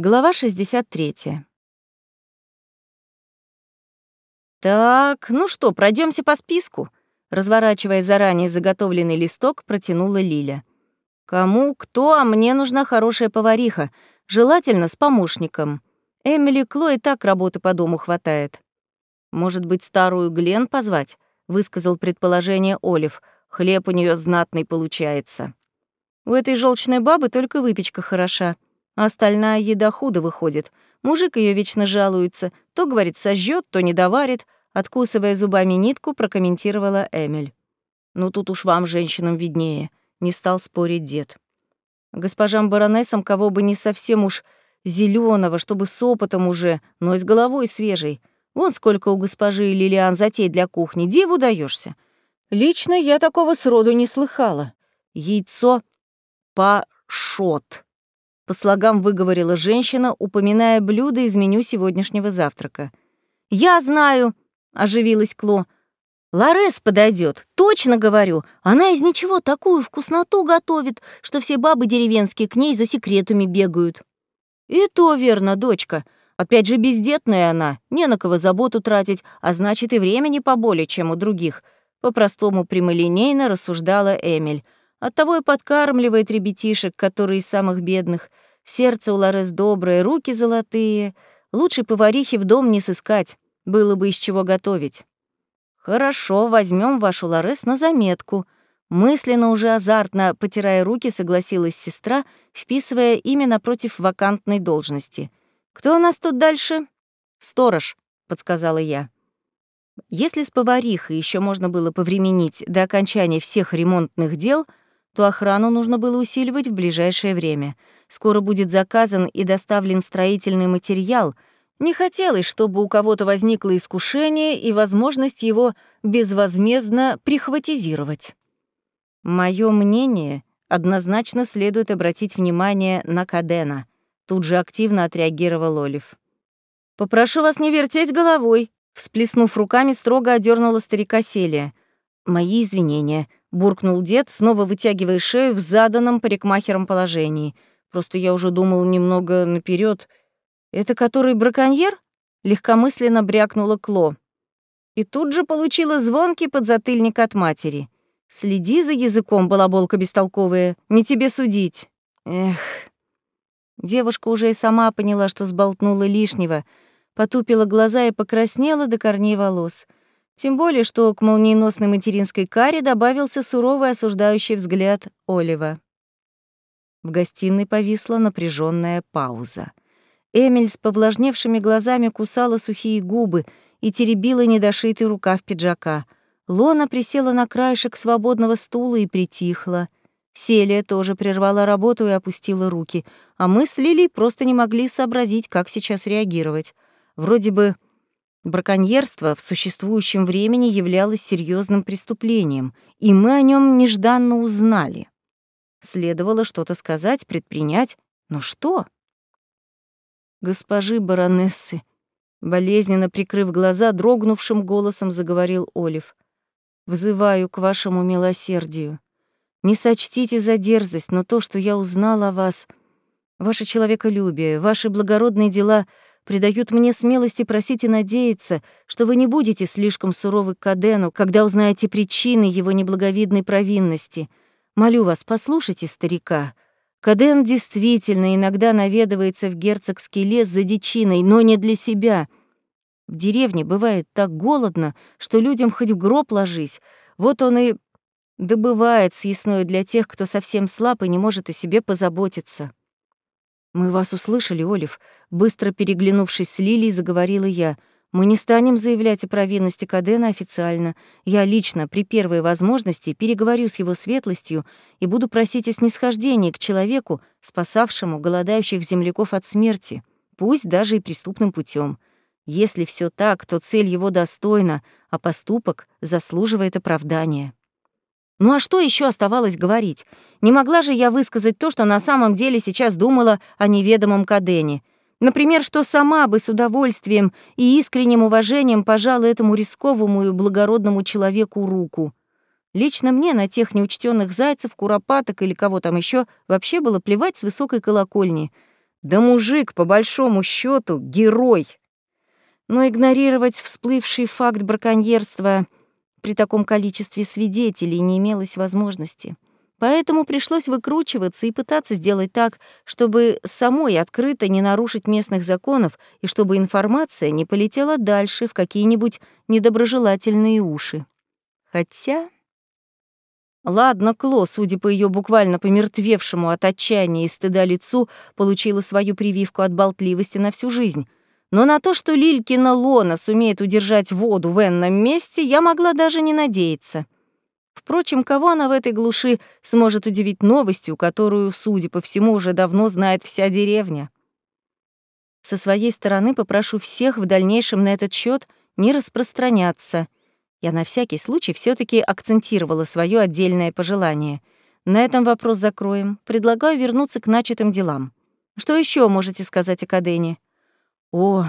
Глава 63. Так, ну что, пройдемся по списку, разворачивая заранее заготовленный листок, протянула Лиля. Кому кто, а мне нужна хорошая повариха, желательно с помощником. Эмили Кло и так работы по дому хватает. Может быть, старую Глен позвать? высказал предположение Олив. Хлеб у нее знатный получается. У этой желчной бабы только выпечка хороша. А остальная еда худо выходит. Мужик ее вечно жалуется. То, говорит, сожжет, то не доварит. Откусывая зубами нитку, прокомментировала Эмиль. «Ну тут уж вам, женщинам, виднее», — не стал спорить дед. Госпожам баронессам кого бы не совсем уж зеленого, чтобы с опытом уже, но и с головой свежей. Вон сколько у госпожи Лилиан затей для кухни, диву даешься. Лично я такого сроду не слыхала. Яйцо пашот по слогам выговорила женщина, упоминая блюдо из меню сегодняшнего завтрака. «Я знаю», — оживилась Кло. «Ларес подойдет, точно говорю. Она из ничего такую вкусноту готовит, что все бабы деревенские к ней за секретами бегают». «И то верно, дочка. Опять же, бездетная она, не на кого заботу тратить, а значит, и времени поболее, чем у других», — по-простому прямолинейно рассуждала Эмиль. Оттого и подкармливает ребятишек, которые из самых бедных. Сердце у Ларес доброе, руки золотые. Лучше поварихи в дом не сыскать, было бы из чего готовить. Хорошо, возьмем вашу Ларес на заметку. Мысленно уже азартно, потирая руки, согласилась сестра, вписывая имя напротив вакантной должности. «Кто у нас тут дальше?» «Сторож», — подсказала я. Если с поварихой еще можно было повременить до окончания всех ремонтных дел — то охрану нужно было усиливать в ближайшее время. Скоро будет заказан и доставлен строительный материал. Не хотелось, чтобы у кого-то возникло искушение и возможность его безвозмездно прихватизировать. Мое мнение, однозначно следует обратить внимание на Кадена. Тут же активно отреагировал Олив. «Попрошу вас не вертеть головой», всплеснув руками, строго одернула старика Селия. «Мои извинения», буркнул дед, снова вытягивая шею в заданном парикмахером положении. Просто я уже думал немного наперед. Это который браконьер? Легкомысленно брякнула Кло. И тут же получила звонкий подзатыльник от матери. Следи за языком, балаболка бестолковая, не тебе судить. Эх. Девушка уже и сама поняла, что сболтнула лишнего, потупила глаза и покраснела до корней волос — тем более, что к молниеносной материнской каре добавился суровый осуждающий взгляд Олива. В гостиной повисла напряженная пауза. Эмиль с повлажневшими глазами кусала сухие губы и теребила недошитый рукав пиджака. Лона присела на краешек свободного стула и притихла. Селия тоже прервала работу и опустила руки, а мы с Лилей просто не могли сообразить, как сейчас реагировать. Вроде бы Браконьерство в существующем времени являлось серьезным преступлением, и мы о нем нежданно узнали. Следовало что-то сказать, предпринять, но что? Госпожи баронессы, болезненно прикрыв глаза, дрогнувшим голосом заговорил Олив. «Взываю к вашему милосердию. Не сочтите за дерзость, но то, что я узнал о вас, ваше человеколюбие, ваши благородные дела — придают мне смелости просить и надеяться, что вы не будете слишком суровы к Кадену, когда узнаете причины его неблаговидной провинности. Молю вас, послушайте старика. Каден действительно иногда наведывается в герцогский лес за дичиной, но не для себя. В деревне бывает так голодно, что людям хоть в гроб ложись. Вот он и добывает съестное для тех, кто совсем слаб и не может о себе позаботиться. «Мы вас услышали, Олив», — быстро переглянувшись с Лилией, заговорила я. «Мы не станем заявлять о провинности Кадена официально. Я лично при первой возможности переговорю с его светлостью и буду просить о снисхождении к человеку, спасавшему голодающих земляков от смерти, пусть даже и преступным путем. Если все так, то цель его достойна, а поступок заслуживает оправдания». Ну а что еще оставалось говорить? Не могла же я высказать то, что на самом деле сейчас думала о неведомом Кадене. Например, что сама бы с удовольствием и искренним уважением пожала этому рисковому и благородному человеку руку. Лично мне на тех неучтенных зайцев, куропаток или кого там еще вообще было плевать с высокой колокольни. Да мужик, по большому счету, герой. Но игнорировать всплывший факт браконьерства при таком количестве свидетелей не имелось возможности. Поэтому пришлось выкручиваться и пытаться сделать так, чтобы самой открыто не нарушить местных законов и чтобы информация не полетела дальше в какие-нибудь недоброжелательные уши. Хотя... Ладно, Кло, судя по ее буквально помертвевшему от отчаяния и стыда лицу, получила свою прививку от болтливости на всю жизнь. Но на то, что Лилькина Лона сумеет удержать воду в энном месте, я могла даже не надеяться. Впрочем, кого она в этой глуши сможет удивить новостью, которую, судя по всему, уже давно знает вся деревня? Со своей стороны попрошу всех в дальнейшем на этот счет не распространяться. Я на всякий случай все таки акцентировала свое отдельное пожелание. На этом вопрос закроем. Предлагаю вернуться к начатым делам. Что еще можете сказать о Кадене? О,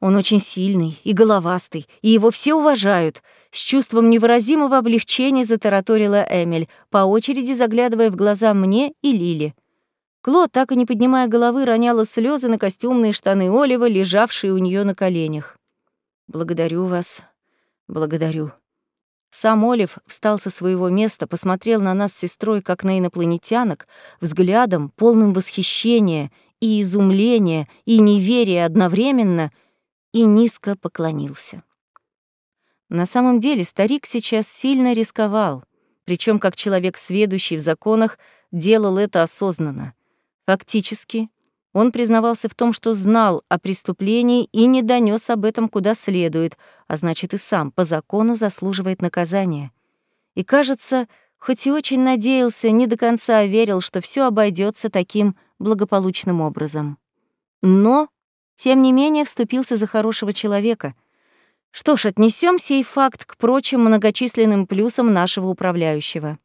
он очень сильный и головастый, и его все уважают. С чувством невыразимого облегчения затараторила Эмиль, по очереди заглядывая в глаза мне и Лили. Кло, так и не поднимая головы, роняла слезы на костюмные штаны Олива, лежавшие у нее на коленях. «Благодарю вас. Благодарю». Сам Олив встал со своего места, посмотрел на нас с сестрой, как на инопланетянок, взглядом, полным восхищения и изумления, и неверия одновременно, и низко поклонился. На самом деле старик сейчас сильно рисковал, причем как человек, сведущий в законах, делал это осознанно. Фактически, он признавался в том, что знал о преступлении и не донес об этом куда следует, а значит и сам по закону заслуживает наказания. И, кажется, хоть и очень надеялся, не до конца верил, что все обойдется таким благополучным образом. Но тем не менее вступился за хорошего человека. Что ж, отнесем сей факт к прочим многочисленным плюсам нашего управляющего.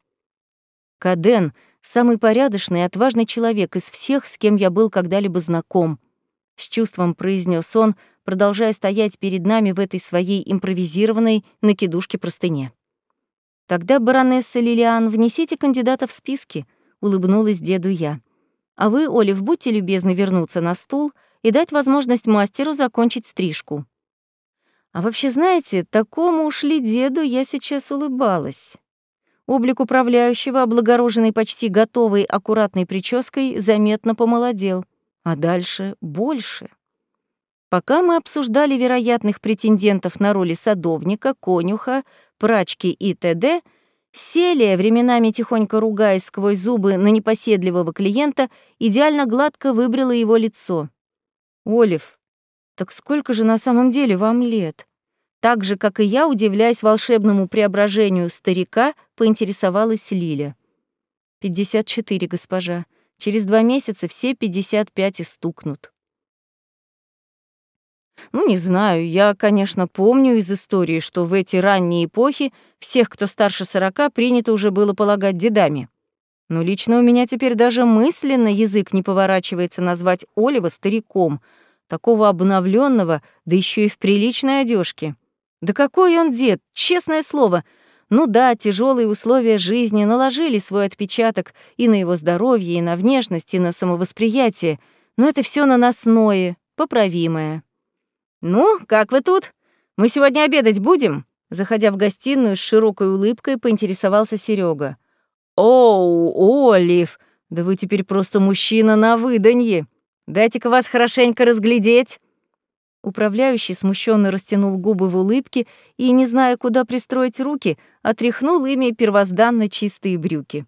Каден — самый порядочный и отважный человек из всех, с кем я был когда-либо знаком, — с чувством произнес он, продолжая стоять перед нами в этой своей импровизированной накидушке-простыне. «Тогда, баронесса Лилиан, внесите кандидата в списки», — улыбнулась деду я. «А вы, Олив, будьте любезны вернуться на стул — и дать возможность мастеру закончить стрижку. А вообще, знаете, такому ушли деду я сейчас улыбалась. Облик управляющего, облагороженный почти готовой аккуратной прической, заметно помолодел. А дальше больше. Пока мы обсуждали вероятных претендентов на роли садовника, конюха, прачки и т.д., Селия, временами тихонько ругаясь сквозь зубы на непоседливого клиента, идеально гладко выбрила его лицо. «Олив, так сколько же на самом деле вам лет?» Так же, как и я, удивляясь волшебному преображению старика, поинтересовалась Лиля. «Пятьдесят четыре, госпожа. Через два месяца все пятьдесят пять и стукнут». Ну, не знаю, я, конечно, помню из истории, что в эти ранние эпохи всех, кто старше сорока, принято уже было полагать дедами. Но лично у меня теперь даже мысленно язык не поворачивается назвать Олива стариком, такого обновленного, да еще и в приличной одежке. Да какой он дед, честное слово. Ну да, тяжелые условия жизни наложили свой отпечаток и на его здоровье, и на внешность, и на самовосприятие, но это все наносное, поправимое. «Ну, как вы тут? Мы сегодня обедать будем?» Заходя в гостиную с широкой улыбкой, поинтересовался Серега. «Оу, Олив, да вы теперь просто мужчина на выданье. Дайте-ка вас хорошенько разглядеть». Управляющий смущенно растянул губы в улыбке и, не зная, куда пристроить руки, отряхнул ими первозданно чистые брюки.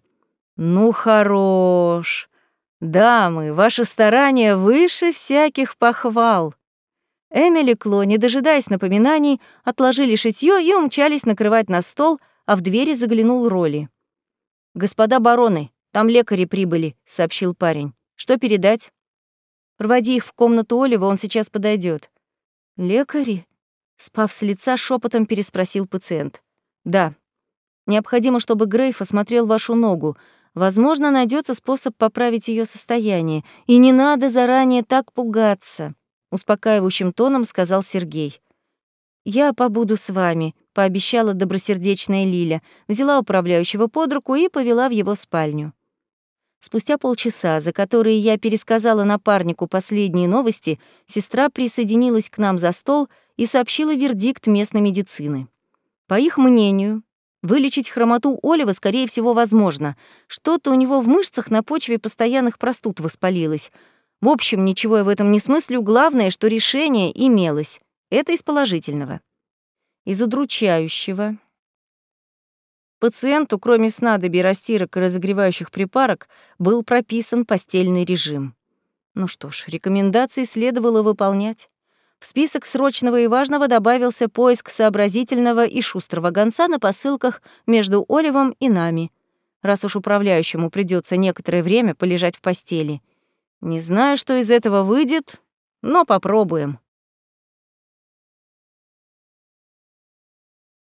«Ну, хорош! Дамы, ваши старания выше всяких похвал!» Эмили Кло, не дожидаясь напоминаний, отложили шитьё и умчались накрывать на стол, а в двери заглянул Роли. «Господа бароны, там лекари прибыли», — сообщил парень. «Что передать?» «Проводи их в комнату Олива, он сейчас подойдет. «Лекари?» — спав с лица, шепотом переспросил пациент. «Да. Необходимо, чтобы Грейф осмотрел вашу ногу. Возможно, найдется способ поправить ее состояние. И не надо заранее так пугаться», — успокаивающим тоном сказал Сергей. «Я побуду с вами», — пообещала добросердечная Лиля, взяла управляющего под руку и повела в его спальню. Спустя полчаса, за которые я пересказала напарнику последние новости, сестра присоединилась к нам за стол и сообщила вердикт местной медицины. По их мнению, вылечить хромоту Олива, скорее всего, возможно. Что-то у него в мышцах на почве постоянных простуд воспалилось. В общем, ничего я в этом не смыслю, главное, что решение имелось. Это из положительного. Из удручающего. Пациенту, кроме снадобий, растирок и разогревающих припарок, был прописан постельный режим. Ну что ж, рекомендации следовало выполнять. В список срочного и важного добавился поиск сообразительного и шустрого гонца на посылках между Оливом и нами, раз уж управляющему придется некоторое время полежать в постели. Не знаю, что из этого выйдет, но попробуем.